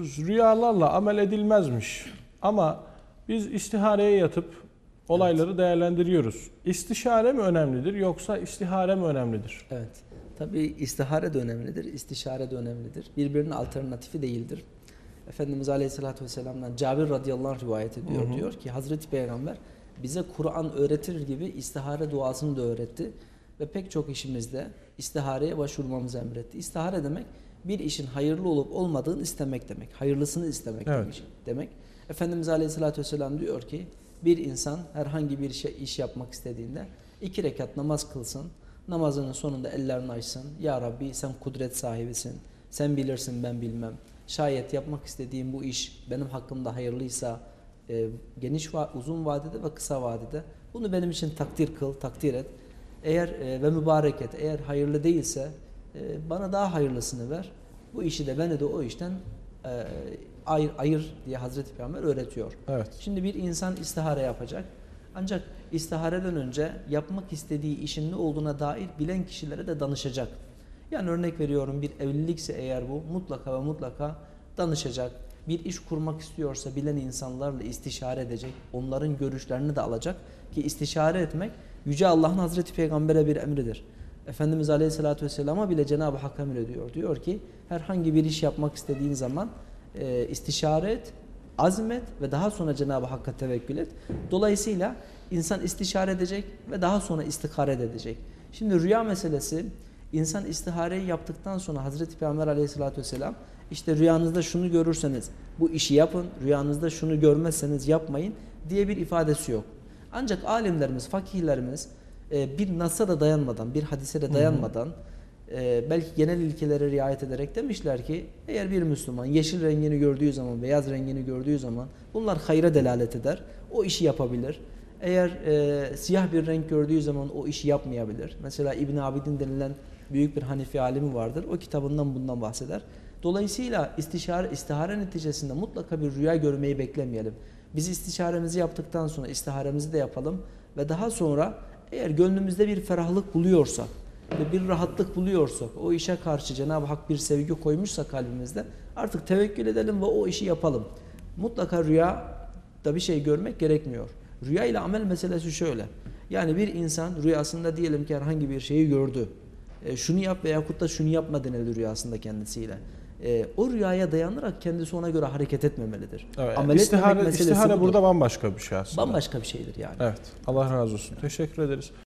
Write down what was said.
Rüyalarla amel edilmezmiş. Ama biz istihareye yatıp olayları değerlendiriyoruz. İstişare mi önemlidir yoksa istihare mi önemlidir? Evet. Tabii istihare de önemlidir, istişare de önemlidir. Birbirinin alternatifi değildir. Efendimiz Aleyhisselatü Vesselam'dan Cabir radıyallahu anh rivayet ediyor. Hı hı. Diyor ki Hazreti Peygamber bize Kur'an öğretir gibi istihare duasını da öğretti. Ve pek çok işimizde istihareye başvurmamızı emretti. İstihare demek bir işin hayırlı olup olmadığını istemek demek. Hayırlısını istemek Evet. demek. demek. Efendimiz Aleyhisselatü Vesselam diyor ki bir insan herhangi bir şey, iş yapmak istediğinde iki rekat namaz kılsın. Namazının sonunda ellerini açsın. Ya Rabbi sen kudret sahibisin. Sen bilirsin ben bilmem. Şayet yapmak istediğim bu iş benim hakkımda hayırlıysa e, geniş va- uzun vadede ve kısa vadede bunu benim için takdir kıl, takdir et. Eğer e, ve mübarek et. Eğer hayırlı değilse e, bana daha hayırlısını ver. Bu işi de beni de o işten e, ayır, ayır diye Hazreti Peygamber öğretiyor. Evet. Şimdi bir insan istihare yapacak. Ancak istihareden önce yapmak istediği işin ne olduğuna dair bilen kişilere de danışacak. Yani örnek veriyorum bir evlilikse eğer bu mutlaka ve mutlaka danışacak. Bir iş kurmak istiyorsa bilen insanlarla istişare edecek. Onların görüşlerini de alacak. Ki istişare etmek Yüce Allah'ın Hazreti Peygamber'e bir emridir. Efendimiz Aleyhisselatü Vesselam'a bile Cenab-ı Hak emrediyor. Diyor ki herhangi bir iş yapmak istediğin zaman e, istişare et, azmet ve daha sonra Cenab-ı Hakk'a tevekkül et. Dolayısıyla insan istişare edecek ve daha sonra istihare edecek. Şimdi rüya meselesi insan istihareyi yaptıktan sonra Hazreti Peygamber Aleyhisselatü Vesselam işte rüyanızda şunu görürseniz bu işi yapın, rüyanızda şunu görmezseniz yapmayın diye bir ifadesi yok. Ancak alimlerimiz, fakihlerimiz e, bir nasa da dayanmadan, bir hadise de dayanmadan e, belki genel ilkelere riayet ederek demişler ki eğer bir Müslüman yeşil rengini gördüğü zaman, beyaz rengini gördüğü zaman bunlar hayra delalet eder. O işi yapabilir. Eğer e, siyah bir renk gördüğü zaman o işi yapmayabilir. Mesela İbn Abidin denilen büyük bir Hanefi alimi vardır. O kitabından bundan bahseder. Dolayısıyla istişare, istihare neticesinde mutlaka bir rüya görmeyi beklemeyelim. Biz istişaremizi yaptıktan sonra istiharemizi de yapalım ve daha sonra eğer gönlümüzde bir ferahlık buluyorsak ve bir rahatlık buluyorsak, o işe karşı Cenab-ı Hak bir sevgi koymuşsa kalbimizde artık tevekkül edelim ve o işi yapalım. Mutlaka rüya da bir şey görmek gerekmiyor. Rüya ile amel meselesi şöyle. Yani bir insan rüyasında diyelim ki herhangi bir şeyi gördü. E, şunu yap veyahut da şunu yapma denildi rüyasında kendisiyle. E, o rüyaya dayanarak kendisi ona göre hareket etmemelidir. evet. Amel İstihare, meselesi istihare burada bambaşka bir şey aslında. Bambaşka bir şeydir yani. Evet. Allah razı olsun. Teşekkür ederiz.